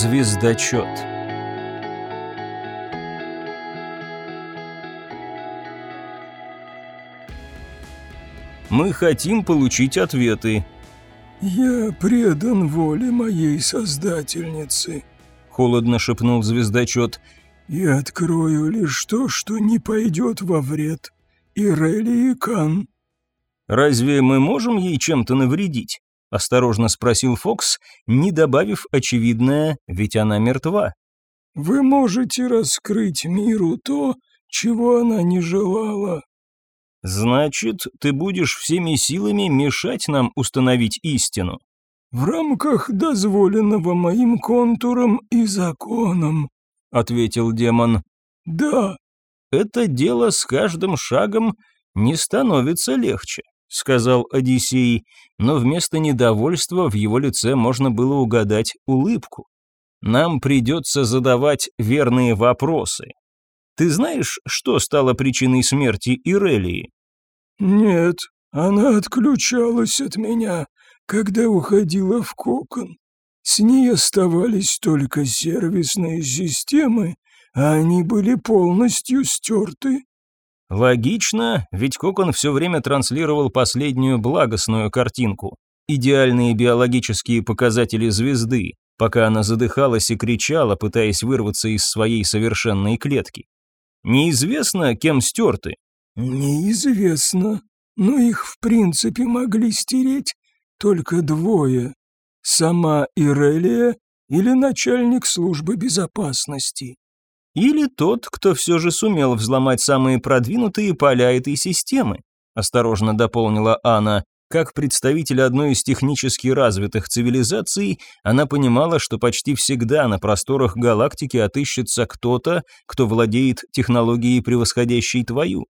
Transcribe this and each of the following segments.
Звездочет Мы хотим получить ответы. «Я предан воле моей создательницы», — холодно шепнул звездочет. «И открою лишь то, что не пойдет во вред. Ирели и Кан». «Разве мы можем ей чем-то навредить?» — осторожно спросил Фокс, не добавив очевидное, ведь она мертва. «Вы можете раскрыть миру то, чего она не желала». «Значит, ты будешь всеми силами мешать нам установить истину?» «В рамках дозволенного моим контуром и законом», — ответил демон. «Да». «Это дело с каждым шагом не становится легче», — сказал Одиссей, но вместо недовольства в его лице можно было угадать улыбку. «Нам придется задавать верные вопросы. Ты знаешь, что стало причиной смерти Ирелии?» «Нет, она отключалась от меня, когда уходила в кокон. С ней оставались только сервисные системы, а они были полностью стерты. Логично, ведь Кокон все время транслировал последнюю благостную картинку. Идеальные биологические показатели звезды, пока она задыхалась и кричала, пытаясь вырваться из своей совершенной клетки. Неизвестно, кем стерты. Неизвестно, но их в принципе могли стереть только двое. Сама Ирелия или начальник службы безопасности. Или тот, кто все же сумел взломать самые продвинутые поля этой системы, осторожно дополнила Анна. Как представитель одной из технически развитых цивилизаций, она понимала, что почти всегда на просторах галактики отыщется кто-то, кто владеет технологией, превосходящей твою.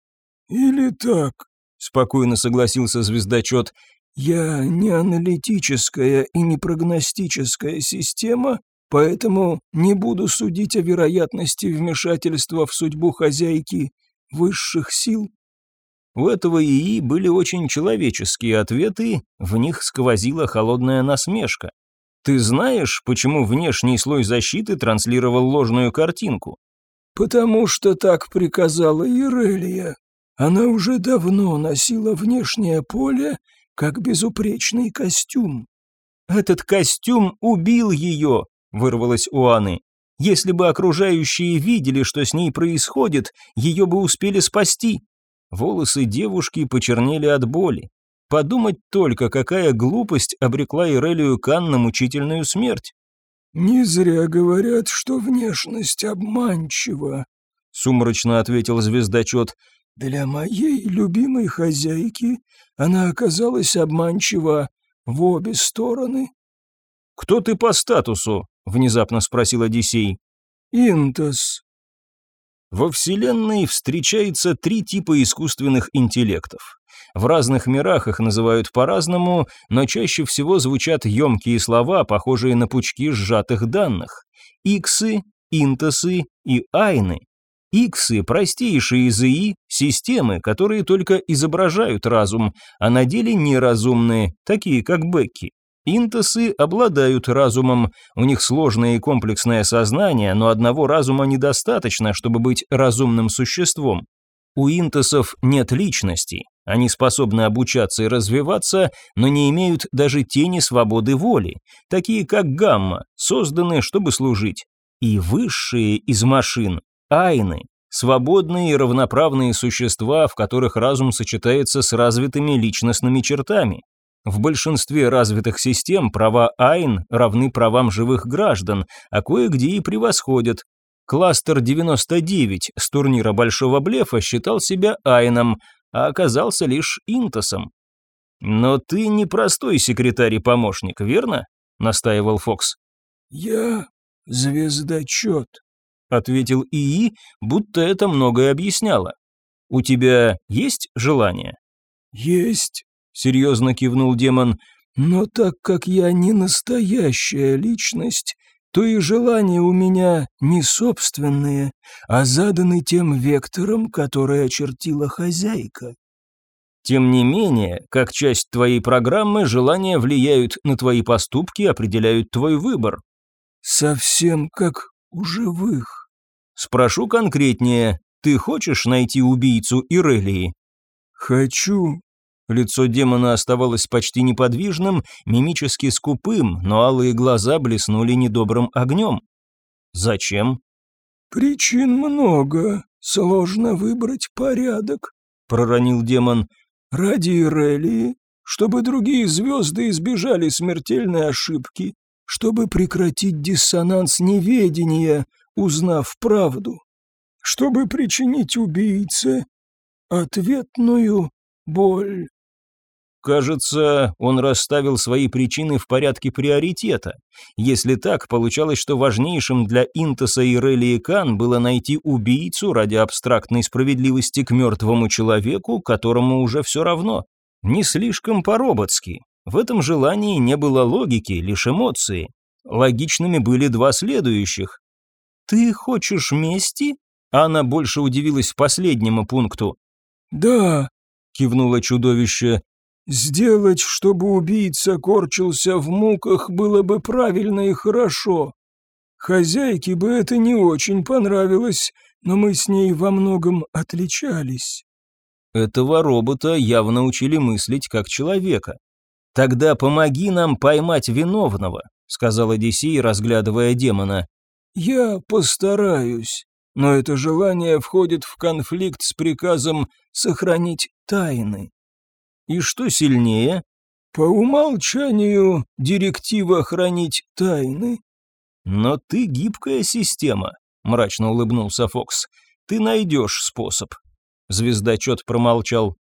«Или так», — спокойно согласился звездочет, «я не аналитическая и не прогностическая система, поэтому не буду судить о вероятности вмешательства в судьбу хозяйки высших сил. У этого ИИ были очень человеческие ответы, в них сквозила холодная насмешка. Ты знаешь, почему внешний слой защиты транслировал ложную картинку? Потому что так приказала Ирелия. Она уже давно носила внешнее поле, как безупречный костюм. Этот костюм убил ее, вырвалось у Анны. Если бы окружающие видели, что с ней происходит, ее бы успели спасти. Волосы девушки почернели от боли. Подумать только, какая глупость обрекла Ирелию Кан на мучительную смерть. «Не зря говорят, что внешность обманчива», — сумрачно ответил звездочет. «Для моей любимой хозяйки она оказалась обманчива в обе стороны». «Кто ты по статусу?» — внезапно спросил Одиссей. «Интос». Во Вселенной встречается три типа искусственных интеллектов. В разных мирах их называют по-разному, но чаще всего звучат емкие слова, похожие на пучки сжатых данных. Иксы, интосы и айны. Иксы – простейшие из ИИ, системы, которые только изображают разум, а на деле неразумные, такие как Бекки. Интосы обладают разумом, у них сложное и комплексное сознание, но одного разума недостаточно, чтобы быть разумным существом. У интосов нет личности, они способны обучаться и развиваться, но не имеют даже тени свободы воли, такие как гамма, созданы, чтобы служить. И высшие из машин – айны, свободные и равноправные существа, в которых разум сочетается с развитыми личностными чертами. В большинстве развитых систем права Айн равны правам живых граждан, а кое-где и превосходят. Кластер 99 с турнира Большого Блефа считал себя Айном, а оказался лишь Интосом. «Но ты не простой секретарь и помощник, верно?» — настаивал Фокс. «Я звездочет», — ответил ИИ, будто это многое объясняло. «У тебя есть желание?» «Есть», серьезно кивнул демон, но так как я не настоящая личность, то и желания у меня не собственные, а заданы тем вектором, который очертила хозяйка. Тем не менее, как часть твоей программы, желания влияют на твои поступки, определяют твой выбор. совсем как у живых. Спрошу конкретнее, ты хочешь найти убийцу Ирелии? Хочу. Лицо демона оставалось почти неподвижным, мимически скупым, но алые глаза блеснули недобрым огнем. Зачем? Причин много, сложно выбрать порядок, проронил демон. Ради Ирелии, чтобы другие звезды избежали смертельной ошибки, чтобы прекратить диссонанс неведения, узнав правду, чтобы причинить убийце ответную боль. Кажется, он расставил свои причины в порядке приоритета. Если так, получалось, что важнейшим для Интоса и Релии Кан было найти убийцу ради абстрактной справедливости к мертвому человеку, которому уже все равно. Не слишком по-роботски. В этом желании не было логики, лишь эмоции. Логичными были два следующих. «Ты хочешь мести?» Она больше удивилась последнему пункту. «Да», — кивнуло чудовище, Сделать, чтобы убийца корчился в муках, было бы правильно и хорошо. Хозяйке бы это не очень понравилось, но мы с ней во многом отличались. Этого робота явно учили мыслить как человека. «Тогда помоги нам поймать виновного», — сказал Одиссей, разглядывая демона. «Я постараюсь, но это желание входит в конфликт с приказом сохранить тайны. И что сильнее? По умолчанию директива хранить тайны. Но ты гибкая система, мрачно улыбнулся Фокс. Ты найдешь способ. Звездочет промолчал.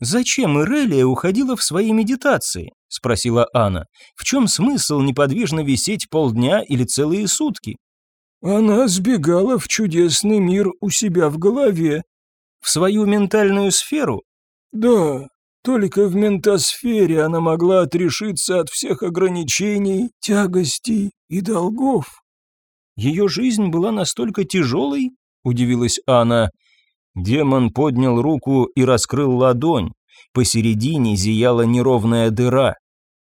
«Зачем Ирелия уходила в свои медитации?» – спросила Анна. «В чем смысл неподвижно висеть полдня или целые сутки?» «Она сбегала в чудесный мир у себя в голове». «В свою ментальную сферу?» «Да, только в ментосфере она могла отрешиться от всех ограничений, тягостей и долгов. Ее жизнь была настолько тяжелой, удивилась Анна. Демон поднял руку и раскрыл ладонь. Посередине зияла неровная дыра.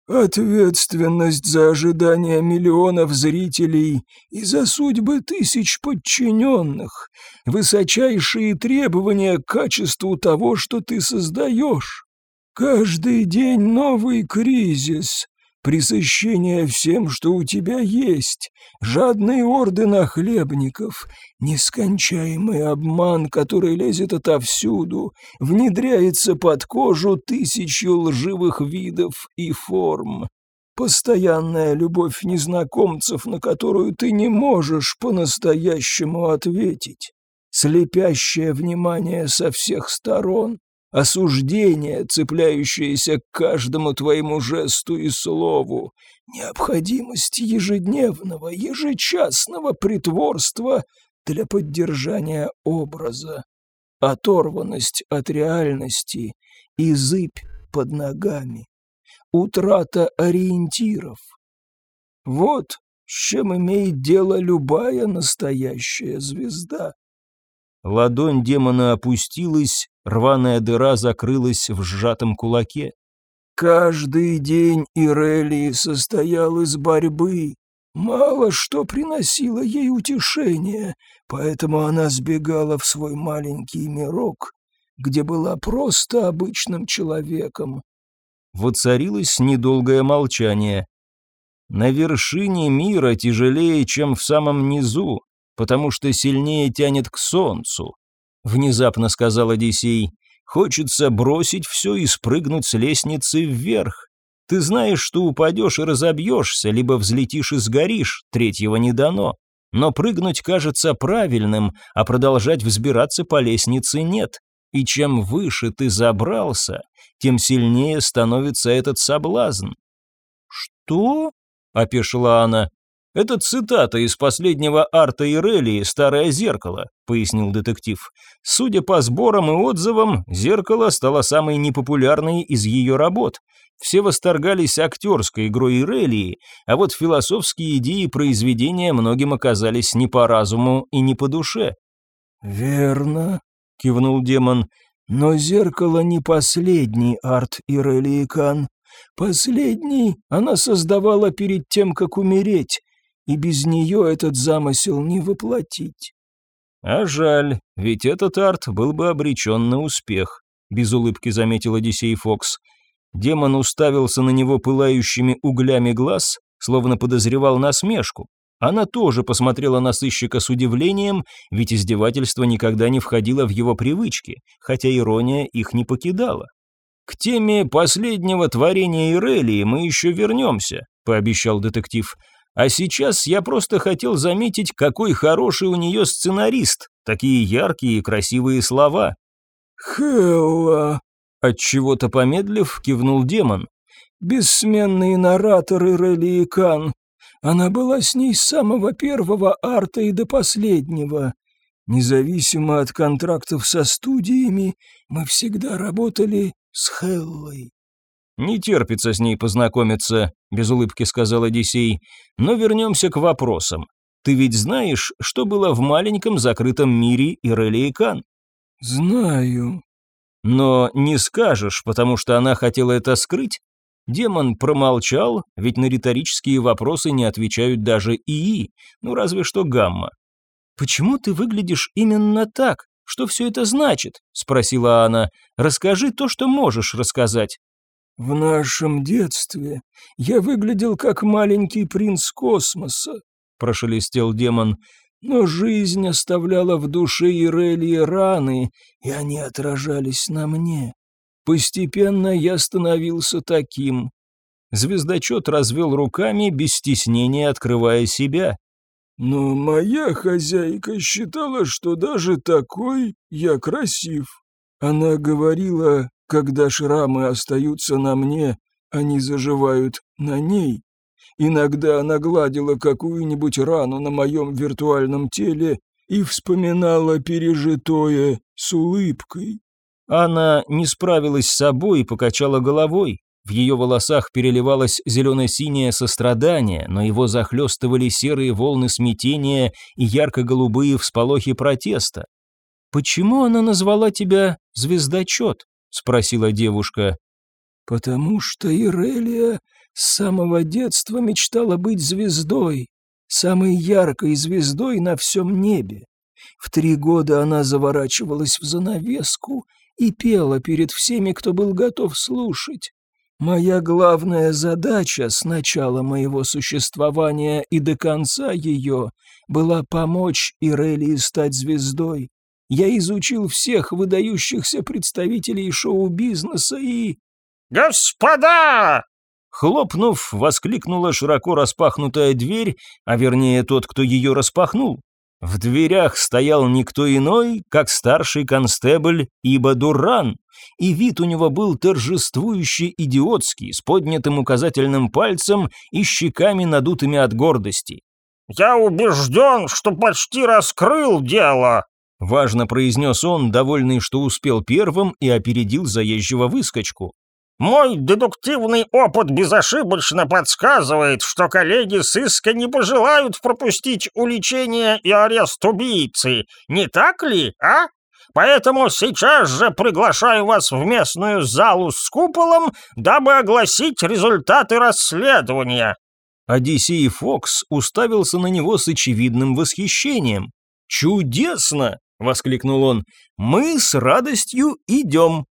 Ответственность за ожидания миллионов зрителей и за судьбы тысяч подчиненных, высочайшие требования к качеству того, что ты создаешь. Каждый день новый кризис, пресыщение всем, что у тебя есть, жадные орды нахлебников, нескончаемый обман, который лезет отовсюду, внедряется под кожу тысячу лживых видов и форм. Постоянная любовь незнакомцев, на которую ты не можешь по-настоящему ответить. Слепящее внимание со всех сторон осуждение, цепляющееся к каждому твоему жесту и слову, необходимость ежедневного, ежечасного притворства для поддержания образа, оторванность от реальности и зыбь под ногами, утрата ориентиров. Вот с чем имеет дело любая настоящая звезда. Ладонь демона опустилась, рваная дыра закрылась в сжатом кулаке. Каждый день Ирелии состоял из борьбы. Мало что приносило ей утешение, поэтому она сбегала в свой маленький мирок, где была просто обычным человеком. Воцарилось недолгое молчание. На вершине мира тяжелее, чем в самом низу, потому что сильнее тянет к солнцу», — внезапно сказал Одиссей. «Хочется бросить все и спрыгнуть с лестницы вверх. Ты знаешь, что упадешь и разобьешься, либо взлетишь и сгоришь, третьего не дано. Но прыгнуть кажется правильным, а продолжать взбираться по лестнице нет. И чем выше ты забрался, тем сильнее становится этот соблазн». «Что?» — опешила она. «Это цитата из последнего арта Ирелии «Старое зеркало», — пояснил детектив. «Судя по сборам и отзывам, «Зеркало» стало самой непопулярной из ее работ. Все восторгались актерской игрой Ирелии, а вот философские идеи произведения многим оказались не по разуму и не по душе». «Верно», — кивнул демон, — «но «Зеркало» не последний арт Ирелии Кан. Последний она создавала перед тем, как умереть» и без нее этот замысел не воплотить. А жаль, ведь этот арт был бы обречен на успех, без улыбки заметил Одиссей Фокс. Демон уставился на него пылающими углями глаз, словно подозревал насмешку. Она тоже посмотрела на сыщика с удивлением, ведь издевательство никогда не входило в его привычки, хотя ирония их не покидала. «К теме последнего творения Ирелии мы еще вернемся», — пообещал детектив. «А сейчас я просто хотел заметить, какой хороший у нее сценарист, такие яркие и красивые слова». «Хелла», — отчего-то помедлив, кивнул демон. «Бессменный наратор Ирелии Кан, она была с ней с самого первого арта и до последнего. Независимо от контрактов со студиями, мы всегда работали с Хеллой. «Не терпится с ней познакомиться», — без улыбки сказал Одиссей. «Но вернемся к вопросам. Ты ведь знаешь, что было в маленьком закрытом мире Ирели и Кан?» «Знаю». «Но не скажешь, потому что она хотела это скрыть?» Демон промолчал, ведь на риторические вопросы не отвечают даже ИИ, ну разве что гамма. «Почему ты выглядишь именно так? Что все это значит?» – спросила она. «Расскажи то, что можешь рассказать». «В нашем детстве я выглядел как маленький принц космоса», – прошелестел демон. «Но жизнь оставляла в душе Ирелии раны, и они отражались на мне. Постепенно я становился таким. Звездочет развел руками, без стеснения открывая себя. Но моя хозяйка считала, что даже такой я красив. Она говорила, когда шрамы остаются на мне, они заживают на ней. Иногда она гладила какую-нибудь рану на моем виртуальном теле и вспоминала пережитое с улыбкой. Она не справилась с собой и покачала головой. В ее волосах переливалось зелено-синее сострадание, но его захлестывали серые волны смятения и ярко-голубые всполохи протеста. «Почему она назвала тебя звездочет?» — спросила девушка. «Потому что Ирелия с самого детства мечтала быть звездой, самой яркой звездой на всем небе. В три года она заворачивалась в занавеску и пела перед всеми, кто был готов слушать. Моя главная задача с начала моего существования и до конца ее была помочь Ирелии стать звездой. Я изучил всех выдающихся представителей шоу-бизнеса и... «Господа!» Хлопнув, воскликнула широко распахнутая дверь, а вернее тот, кто ее распахнул. В дверях стоял никто иной, как старший констебль Иба Дуран, и вид у него был торжествующий идиотский, с поднятым указательным пальцем и щеками надутыми от гордости. «Я убежден, что почти раскрыл дело», — важно произнес он, довольный, что успел первым и опередил заезжего выскочку. Мой дедуктивный опыт безошибочно подсказывает, что коллеги сыска не пожелают пропустить уличение и арест убийцы, не так ли, а? Поэтому сейчас же приглашаю вас в местную залу с куполом, дабы огласить результаты расследования». Одиссей Фокс уставился на него с очевидным восхищением. «Чудесно!» — воскликнул он. «Мы с радостью идем!»